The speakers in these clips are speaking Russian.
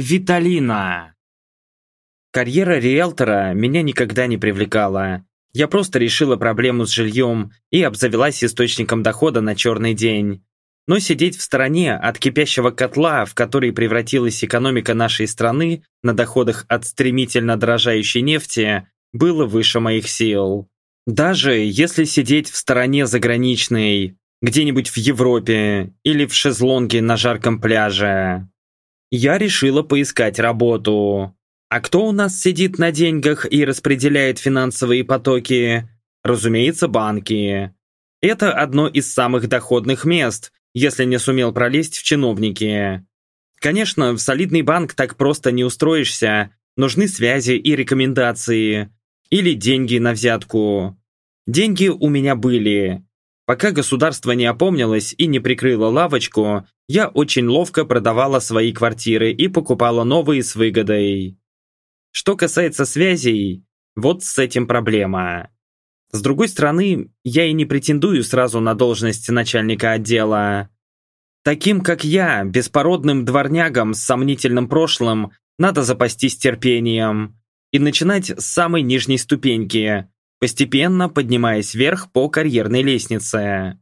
Виталина. Карьера риэлтора меня никогда не привлекала. Я просто решила проблему с жильем и обзавелась источником дохода на черный день. Но сидеть в стороне от кипящего котла, в который превратилась экономика нашей страны на доходах от стремительно дорожающей нефти, было выше моих сил. Даже если сидеть в стороне заграничной, где-нибудь в Европе или в шезлонге на жарком пляже я решила поискать работу. А кто у нас сидит на деньгах и распределяет финансовые потоки? Разумеется, банки. Это одно из самых доходных мест, если не сумел пролезть в чиновники. Конечно, в солидный банк так просто не устроишься, нужны связи и рекомендации. Или деньги на взятку. Деньги у меня были, Пока государство не опомнилось и не прикрыло лавочку, я очень ловко продавала свои квартиры и покупала новые с выгодой. Что касается связей, вот с этим проблема. С другой стороны, я и не претендую сразу на должность начальника отдела. Таким, как я, беспородным дворнягам с сомнительным прошлым, надо запастись терпением и начинать с самой нижней ступеньки, постепенно поднимаясь вверх по карьерной лестнице.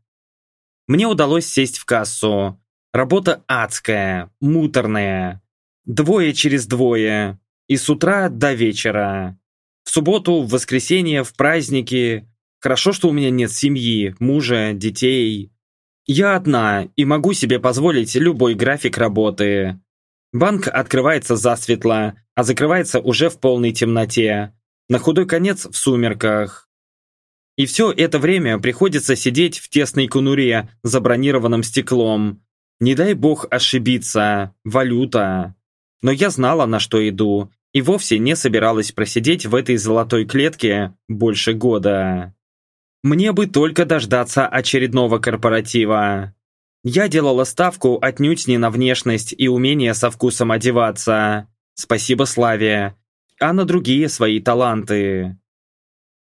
Мне удалось сесть в кассу. Работа адская, муторная. Двое через двое. И с утра до вечера. В субботу, в воскресенье, в праздники. Хорошо, что у меня нет семьи, мужа, детей. Я одна и могу себе позволить любой график работы. Банк открывается засветло, а закрывается уже в полной темноте на худой конец в сумерках. И все это время приходится сидеть в тесной конуре за бронированным стеклом. Не дай бог ошибиться, валюта. Но я знала, на что иду, и вовсе не собиралась просидеть в этой золотой клетке больше года. Мне бы только дождаться очередного корпоратива. Я делала ставку отнюдь не на внешность и умение со вкусом одеваться. Спасибо Славе а на другие свои таланты.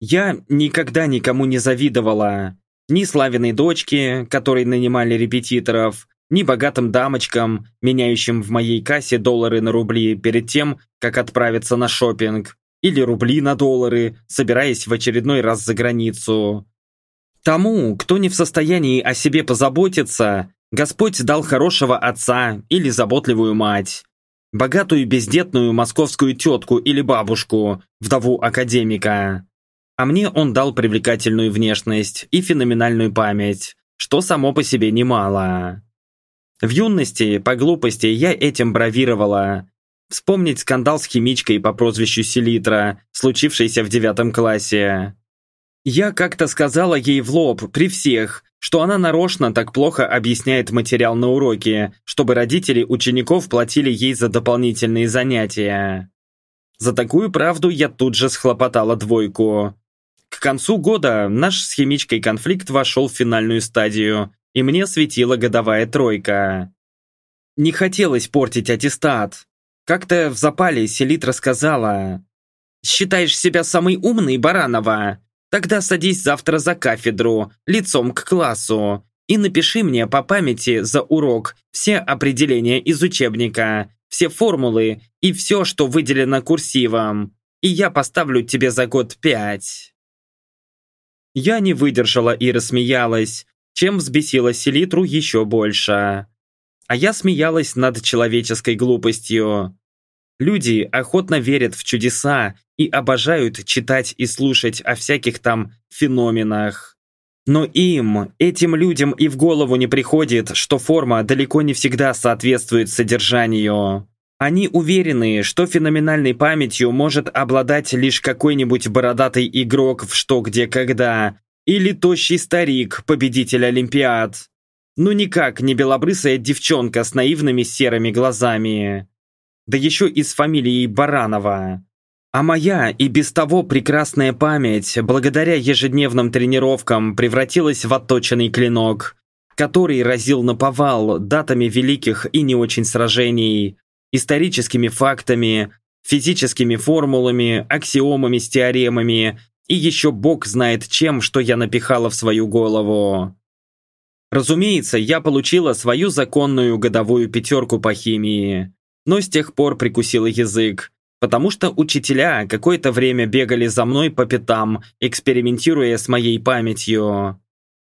Я никогда никому не завидовала. Ни Славиной дочке, которой нанимали репетиторов, ни богатым дамочкам, меняющим в моей кассе доллары на рубли перед тем, как отправиться на шопинг, или рубли на доллары, собираясь в очередной раз за границу. Тому, кто не в состоянии о себе позаботиться, Господь дал хорошего отца или заботливую мать богатую бездетную московскую тетку или бабушку, вдову академика. А мне он дал привлекательную внешность и феноменальную память, что само по себе немало. В юности, по глупости, я этим бравировала. Вспомнить скандал с химичкой по прозвищу Селитра, случившийся в девятом классе. Я как-то сказала ей в лоб, при всех, что она нарочно так плохо объясняет материал на уроке, чтобы родители учеников платили ей за дополнительные занятия. За такую правду я тут же схлопотала двойку. К концу года наш с химичкой конфликт вошел в финальную стадию, и мне светила годовая тройка. Не хотелось портить аттестат. Как-то в запале Селит рассказала. «Считаешь себя самой умной, Баранова? Тогда садись завтра за кафедру, лицом к классу, и напиши мне по памяти за урок все определения из учебника, все формулы и все, что выделено курсивом. И я поставлю тебе за год пять. Я не выдержала и рассмеялась, чем взбесила селитру еще больше. А я смеялась над человеческой глупостью. Люди охотно верят в чудеса и обожают читать и слушать о всяких там феноменах. Но им, этим людям и в голову не приходит, что форма далеко не всегда соответствует содержанию. Они уверены, что феноменальной памятью может обладать лишь какой-нибудь бородатый игрок в «Что, где, когда» или тощий старик, победитель Олимпиад. Ну никак не белобрысая девчонка с наивными серыми глазами да еще и с фамилией Баранова. А моя и без того прекрасная память, благодаря ежедневным тренировкам, превратилась в отточенный клинок, который разил на повал датами великих и не очень сражений, историческими фактами, физическими формулами, аксиомами с теоремами и еще бог знает чем, что я напихала в свою голову. Разумеется, я получила свою законную годовую пятерку по химии. Но с тех пор прикусила язык, потому что учителя какое-то время бегали за мной по пятам, экспериментируя с моей памятью.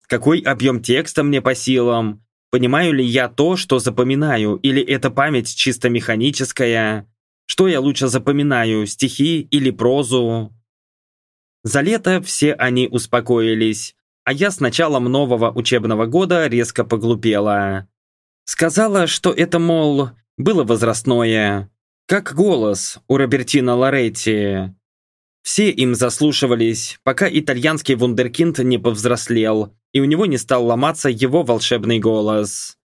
Какой объем текста мне по силам? Понимаю ли я то, что запоминаю, или это память чисто механическая? Что я лучше запоминаю, стихи или прозу? За лето все они успокоились, а я с началом нового учебного года резко поглупела. Сказала, что это, мол, было возрастное, как голос у Робертино Лоретти. Все им заслушивались, пока итальянский вундеркинд не повзрослел, и у него не стал ломаться его волшебный голос.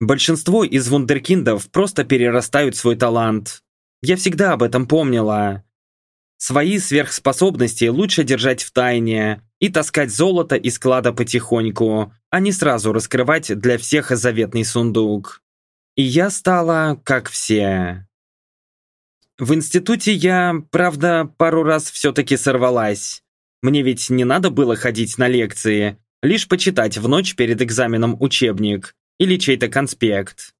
Большинство из вундеркиндов просто перерастают свой талант. Я всегда об этом помнила. Свои сверхспособности лучше держать в тайне и таскать золото из клада потихоньку, а не сразу раскрывать для всех заветный сундук. И я стала как все. В институте я, правда, пару раз все-таки сорвалась. Мне ведь не надо было ходить на лекции, лишь почитать в ночь перед экзаменом учебник или чей-то конспект.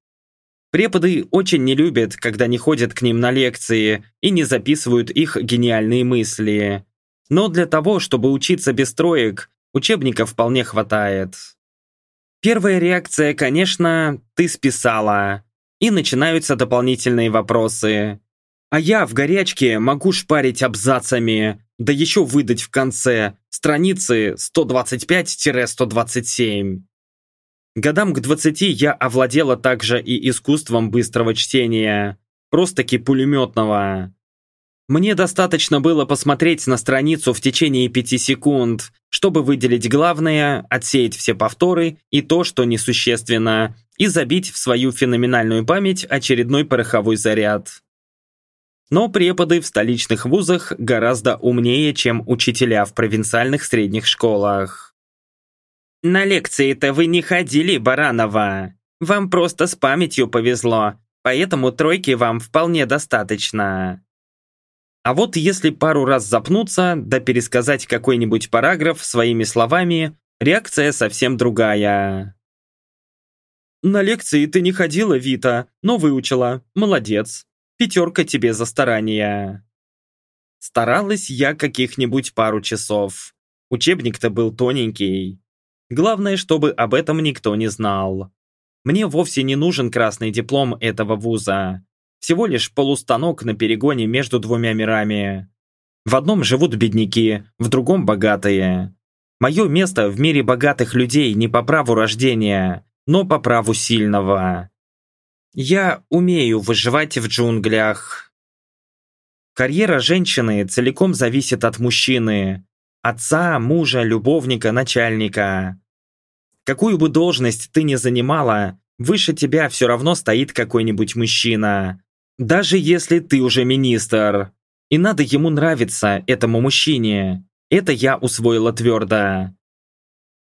Преподы очень не любят, когда не ходят к ним на лекции и не записывают их гениальные мысли. Но для того, чтобы учиться без троек, учебника вполне хватает. Первая реакция, конечно, ты списала. И начинаются дополнительные вопросы. А я в горячке могу шпарить абзацами, да еще выдать в конце страницы 125-127. Годам к 20 я овладела также и искусством быстрого чтения, просто-таки пулеметного. Мне достаточно было посмотреть на страницу в течение 5 секунд, чтобы выделить главное, отсеять все повторы и то, что несущественно, и забить в свою феноменальную память очередной пороховой заряд. Но преподы в столичных вузах гораздо умнее, чем учителя в провинциальных средних школах. «На лекции-то вы не ходили, Баранова. Вам просто с памятью повезло, поэтому тройки вам вполне достаточно». А вот если пару раз запнуться, да пересказать какой-нибудь параграф своими словами, реакция совсем другая. «На лекции ты не ходила, Вита, но выучила. Молодец. Пятерка тебе за старания». Старалась я каких-нибудь пару часов. Учебник-то был тоненький. Главное, чтобы об этом никто не знал. Мне вовсе не нужен красный диплом этого вуза. Всего лишь полустанок на перегоне между двумя мирами. В одном живут бедняки, в другом богатые. Мое место в мире богатых людей не по праву рождения, но по праву сильного. Я умею выживать в джунглях. Карьера женщины целиком зависит от мужчины, Отца, мужа, любовника, начальника. Какую бы должность ты ни занимала, выше тебя все равно стоит какой-нибудь мужчина. Даже если ты уже министр. И надо ему нравиться, этому мужчине. Это я усвоила твердо.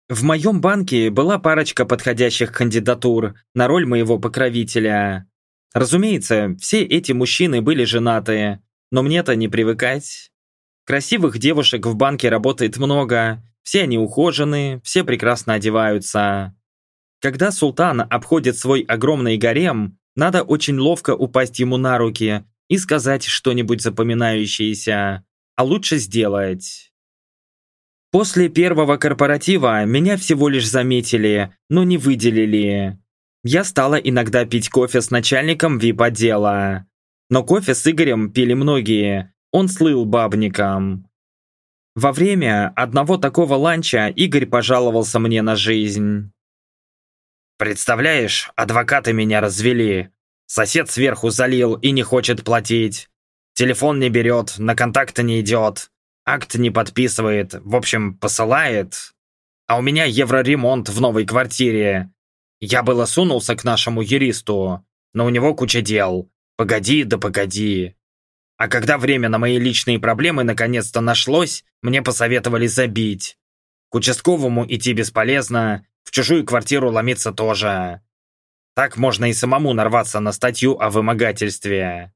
В моем банке была парочка подходящих кандидатур на роль моего покровителя. Разумеется, все эти мужчины были женаты, но мне-то не привыкать. Красивых девушек в банке работает много, все они ухожены, все прекрасно одеваются. Когда султан обходит свой огромный гарем, надо очень ловко упасть ему на руки и сказать что-нибудь запоминающееся, а лучше сделать. После первого корпоратива меня всего лишь заметили, но не выделили. Я стала иногда пить кофе с начальником вип-отдела. Но кофе с Игорем пили многие, он слыл бабником. Во время одного такого ланча Игорь пожаловался мне на жизнь. «Представляешь, адвокаты меня развели. Сосед сверху залил и не хочет платить. Телефон не берет, на контакты не идет. Акт не подписывает, в общем, посылает. А у меня евроремонт в новой квартире. Я было сунулся к нашему юристу, но у него куча дел. Погоди да погоди. А когда время на мои личные проблемы наконец-то нашлось, мне посоветовали забить. К участковому идти бесполезно, в чужую квартиру ломиться тоже. Так можно и самому нарваться на статью о вымогательстве.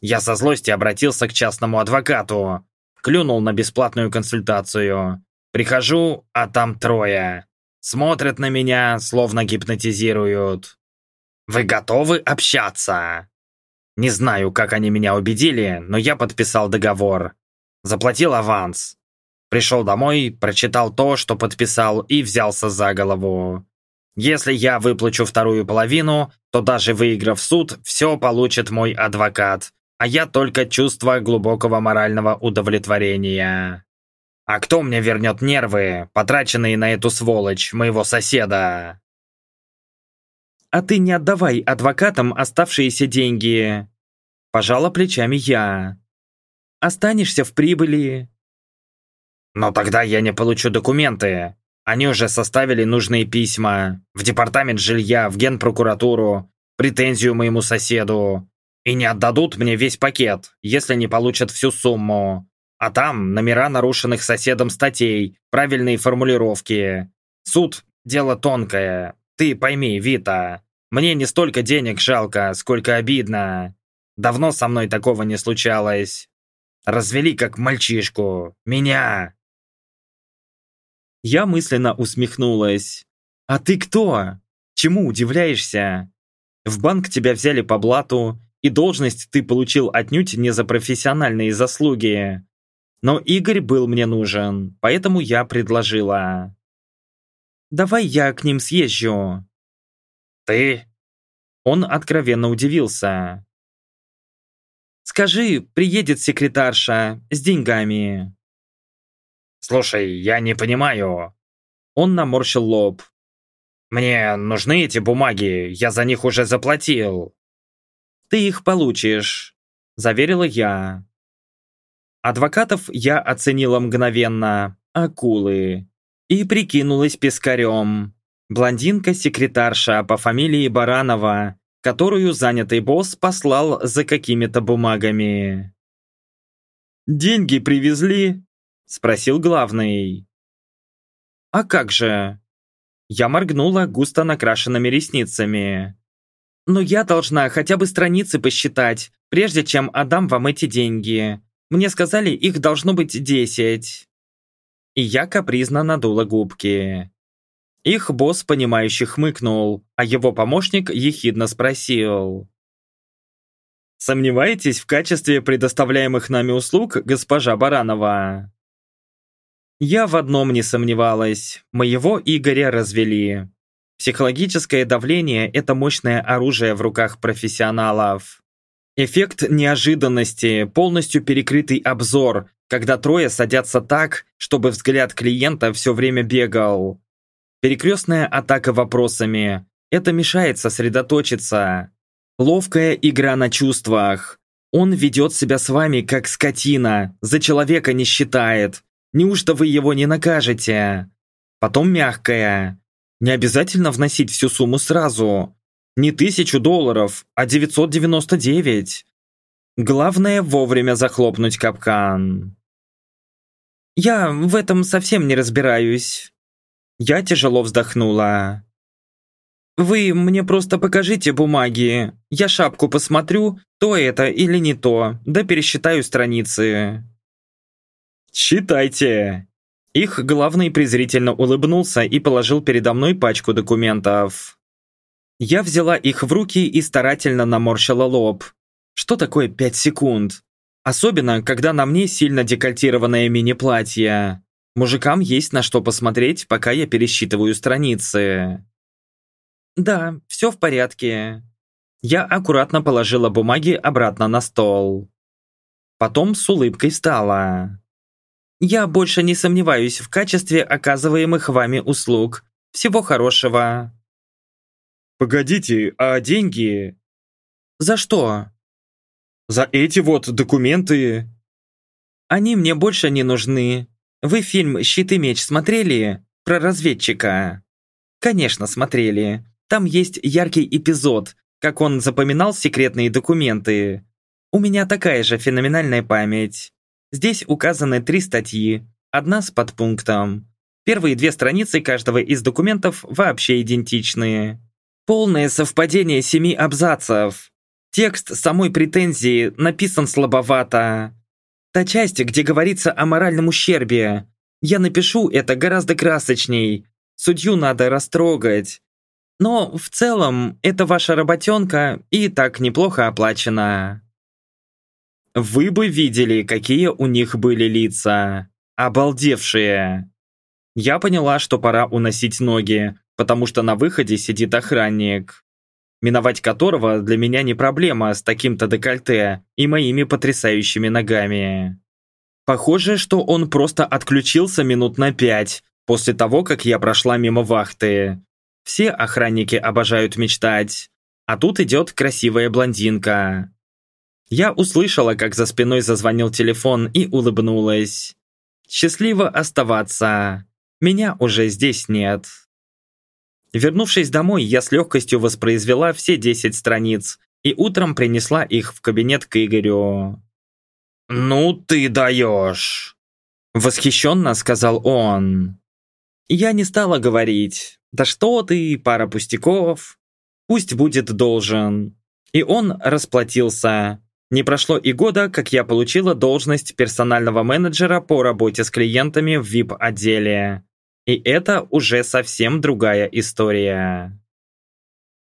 Я со злости обратился к частному адвокату, клюнул на бесплатную консультацию. Прихожу, а там трое. Смотрят на меня, словно гипнотизируют. «Вы готовы общаться?» Не знаю, как они меня убедили, но я подписал договор. Заплатил аванс. Пришел домой, прочитал то, что подписал, и взялся за голову. Если я выплачу вторую половину, то даже выиграв суд, все получит мой адвокат, а я только чувство глубокого морального удовлетворения. А кто мне вернет нервы, потраченные на эту сволочь, моего соседа? А ты не отдавай адвокатам оставшиеся деньги. Пожала плечами я. Останешься в прибыли. Но тогда я не получу документы. Они уже составили нужные письма. В департамент жилья, в генпрокуратуру. Претензию моему соседу. И не отдадут мне весь пакет, если не получат всю сумму. А там номера нарушенных соседом статей, правильные формулировки. Суд – дело тонкое. Ты пойми, Вита, мне не столько денег жалко, сколько обидно. Давно со мной такого не случалось. Развели как мальчишку. Меня. Я мысленно усмехнулась. А ты кто? Чему удивляешься? В банк тебя взяли по блату, и должность ты получил отнюдь не за профессиональные заслуги. Но Игорь был мне нужен, поэтому я предложила. «Давай я к ним съезжу». «Ты?» Он откровенно удивился. «Скажи, приедет секретарша с деньгами». «Слушай, я не понимаю». Он наморщил лоб. «Мне нужны эти бумаги, я за них уже заплатил». «Ты их получишь», – заверила я. Адвокатов я оценила мгновенно, акулы, и прикинулась пескарем. Блондинка-секретарша по фамилии Баранова, которую занятый босс послал за какими-то бумагами. «Деньги привезли?» – спросил главный. «А как же?» Я моргнула густо накрашенными ресницами. «Но я должна хотя бы страницы посчитать, прежде чем отдам вам эти деньги. Мне сказали, их должно быть десять». И я капризно надула губки. Их босс, понимающе хмыкнул, а его помощник ехидно спросил. «Сомневаетесь в качестве предоставляемых нами услуг, госпожа Баранова?» Я в одном не сомневалась. Моего Игоря развели. Психологическое давление – это мощное оружие в руках профессионалов. Эффект неожиданности, полностью перекрытый обзор, когда трое садятся так, чтобы взгляд клиента все время бегал. Перекрестная атака вопросами. Это мешает сосредоточиться. Ловкая игра на чувствах. Он ведет себя с вами как скотина, за человека не считает. Неужто вы его не накажете? Потом мягкая. Не обязательно вносить всю сумму сразу. Не тысячу долларов, а 999. Главное вовремя захлопнуть капкан. Я в этом совсем не разбираюсь. Я тяжело вздохнула. Вы мне просто покажите бумаги. Я шапку посмотрю, то это или не то, да пересчитаю страницы. Считайте. Их главный презрительно улыбнулся и положил передо мной пачку документов. Я взяла их в руки и старательно наморщила лоб. Что такое пять секунд? Особенно, когда на мне сильно декольтированное мини-платье. Мужикам есть на что посмотреть, пока я пересчитываю страницы. Да, все в порядке. Я аккуратно положила бумаги обратно на стол. Потом с улыбкой встала. Я больше не сомневаюсь в качестве оказываемых вами услуг. Всего хорошего. «Погодите, а деньги?» «За что?» «За эти вот документы». «Они мне больше не нужны. Вы фильм «Щит и меч» смотрели? Про разведчика?» «Конечно, смотрели. Там есть яркий эпизод, как он запоминал секретные документы. У меня такая же феноменальная память. Здесь указаны три статьи, одна с подпунктом. Первые две страницы каждого из документов вообще идентичные. Полное совпадение семи абзацев. Текст самой претензии написан слабовато. Та часть, где говорится о моральном ущербе. Я напишу это гораздо красочней. Судью надо растрогать. Но в целом, это ваша работенка и так неплохо оплачена. Вы бы видели, какие у них были лица. Обалдевшие. Я поняла, что пора уносить ноги, потому что на выходе сидит охранник, миновать которого для меня не проблема с таким-то декольте и моими потрясающими ногами. Похоже, что он просто отключился минут на пять после того, как я прошла мимо вахты. Все охранники обожают мечтать, а тут идет красивая блондинка. Я услышала, как за спиной зазвонил телефон и улыбнулась. Счастливо оставаться. Меня уже здесь нет. Вернувшись домой, я с легкостью воспроизвела все 10 страниц и утром принесла их в кабинет к Игорю. «Ну ты даешь!» Восхищенно сказал он. Я не стала говорить. «Да что ты, пара пустяков. Пусть будет должен». И он расплатился. Не прошло и года, как я получила должность персонального менеджера по работе с клиентами в VIP-отделе. И это уже совсем другая история.